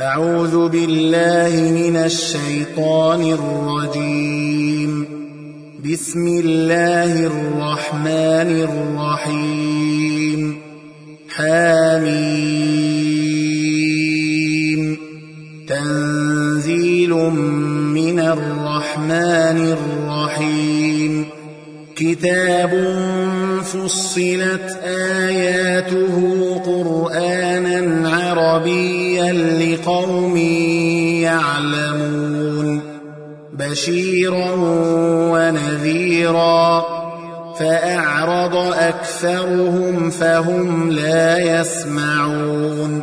أعوذ بالله من الشيطان الرجيم. بسم الله الرحمن الرحيم. حميم. تنزيل من الرحمن الرحيم. كتاب فصلت آياته عربيا لقوم يعلمون بشيرا ونذيرا فأعرض أكثرهم فهم لا يسمعون.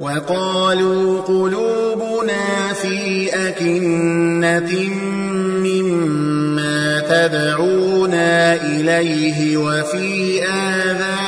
وقالوا قلوبنا في أكنة مما تدعونا إليه وفي آذاننا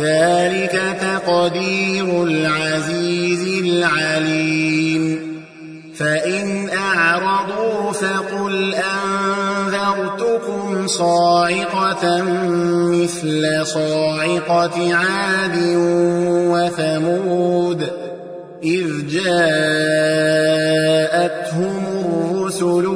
ذلك تقدير العزيز العليم. فإن أعرضوا فقل أنذرتكم صاعقة مثل صاعقة عاد وثمود إذ جاءتهم الرسل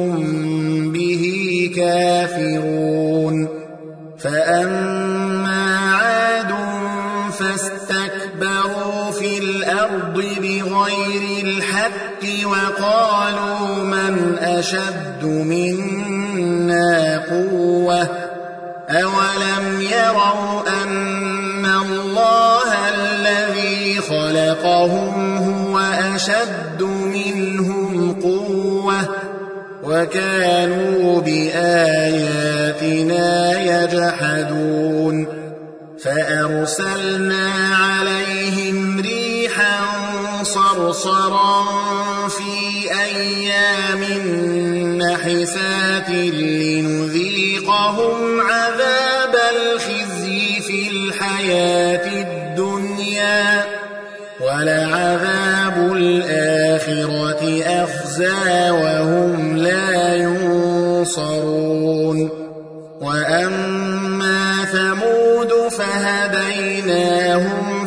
بغير الحق وقالوا من أشد منا قوة أولم يروا أن الله الذي خلقهم هو أشد منهم قوة وكانوا بآياتنا يجحدون فأرسلنا عليهم صرصرا في أيام نحسات لنذيقهم عذاب الخزي في الحياة الدنيا ولعذاب الآخرة أخزى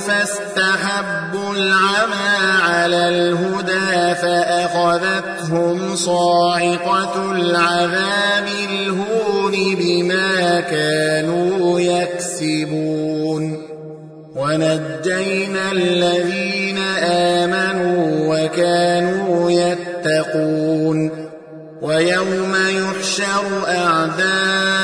فاستحبوا العمى على الهدى فأخذتهم صاعقة العذاب الهون بما كانوا يكسبون ونجينا الذين آمنوا وكانوا يتقون ويوم يحشر أعداء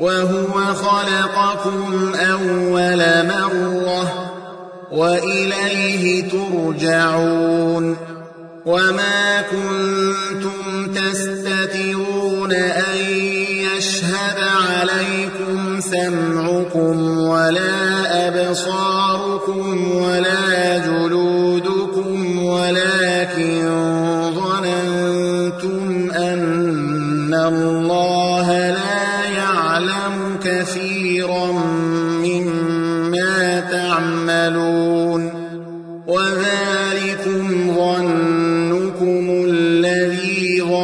وهو خلقكم أول مرة وإليه ترجعون وما كنتم تستترون أن يشهد عليكم سمعكم ولا أبصاركم ولا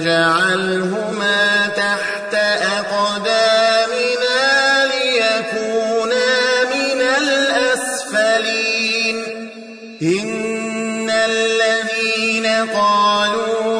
نجعلهما تحت أقدامنا ليكونا من الأسفلين. إن الذين قالوا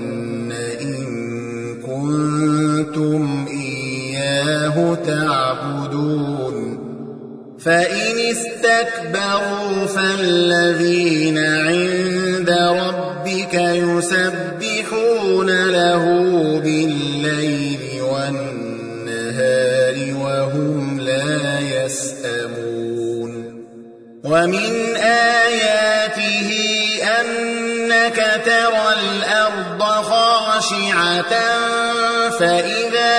كنتم إياه تعبدون فإن استكبروا فالذين عند ربك يسبحون له بالليل والنهار وهم لا يسأمون ومن آياته أنك ترى خاشعة فإذا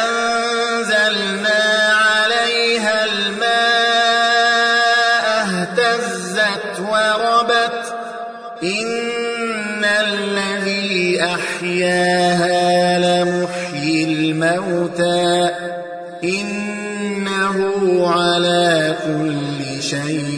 أنزلنا عليها الماء اهتزت وربت إن الذي أحياها لمحيي الموتى إنه على كل شيء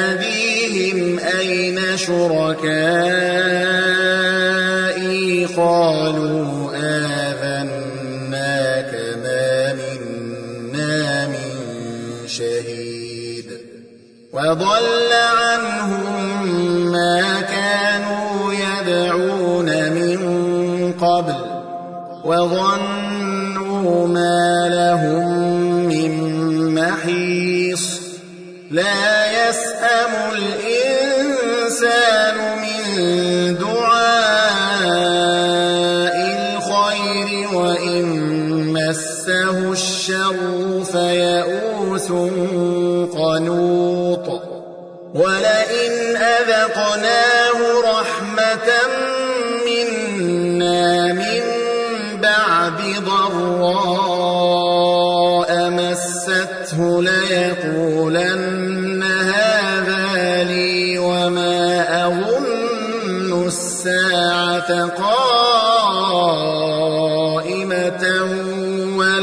شركائي قالوا آذناك ما منا من شهيد وضل من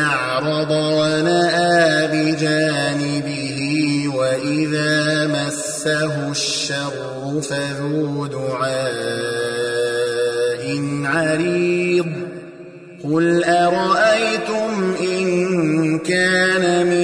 أعرض ونأى بجانبه وإذا مسه الشر فذو دعاء عريض. قل أرأيتم إن كان من